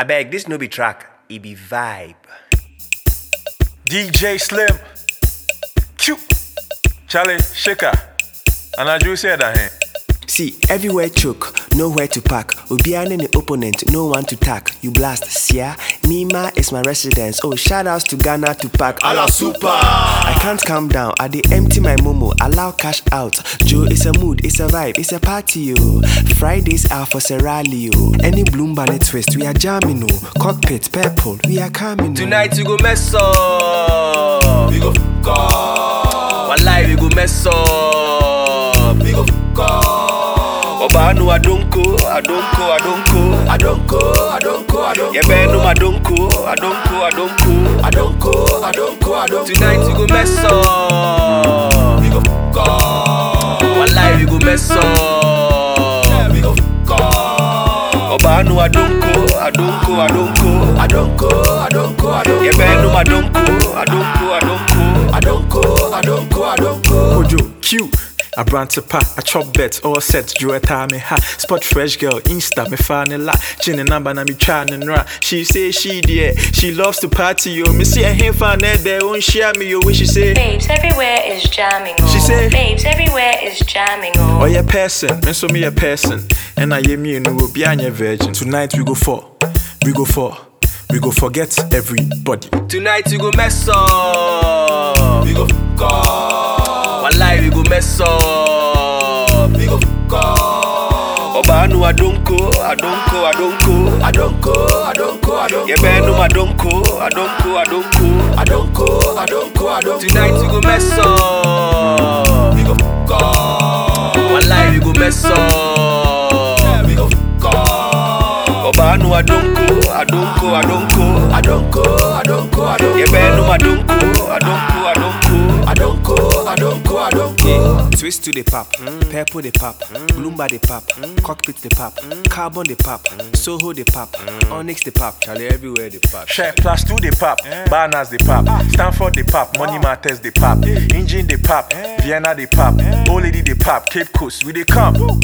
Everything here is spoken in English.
I beg, this no be track, it be vibe. DJ Slim. Q. Charlie Shaker. And I just said that here. See, everywhere choke, nowhere to park. Obiane the opponent, no one to tack. You blast, Sia. Nima is my residence. Oh, shout outs to Ghana to pack. A la super. I can't calm down. I dey empty my momo, allow cash out. Joe, it's a mood, it's a vibe, it's a party, yo. Fridays are for Serralio. Any bloom ballet twist, we are jamming, oh. Cockpit, purple, we are coming. oh. Tonight we go mess up. We go fuck up. One life we go mess up. We go fuck up. Obanu adonko, adonko, adonko. I don't go, I don't go, I don't go. Yebenu adonko, adonko, adonko. I don't go, I don't go, I don't go. Tonight we go mess up. We go fuck up. One life we go mess up. We go fuck up. Obanu adonko, adonko, adonko. I don't go, I don't go, I don't go. Yebenu adonko, adonko, adonko. I don't go, I don't go, I don't go. Ojo Q. Abrante pa, I chop bet, all set, Joetta me ha. Spot fresh girl, Insta, me fan la. Chin and number na me trying and ra. She say she dear, she loves to party, yo. Me see a him fan there, won't share me, yo. When she say, Babes everywhere is jamming on. She say- Babes everywhere is jamming on. Oh, yeah, person, and so me a person. And I am me and will be a virgin. Tonight we go for, we go for, we go forget everybody. Tonight we go mess up. We go fuck up. Obanu adonko, adonko, adonko. I don't go, I don't go, I don't go. Yebenu adonko, adonko, adonko. I don't go, I don't go, I don't go. Tonight we go mess up. We go fuck up. One life we go mess up. We go fuck up. Obanu adonko, adonko, adonko. I don't go, I don't go, I don't go. Yebenu adonko, adonko, adonko. I don't go, I don't go, I don't go. Yeah. Twist to the pop, purple the pop, Bloomba the pop, cockpit the pop, carbon the pop, Soho the pop, Onyx the pop, Charlie everywhere the pop. Share plus two the pop, banners the pop, Stanford the pop, Money Matters the pop, Engine the pop, Vienna the pop, Old Lady the pop, Cape Coast, we they come.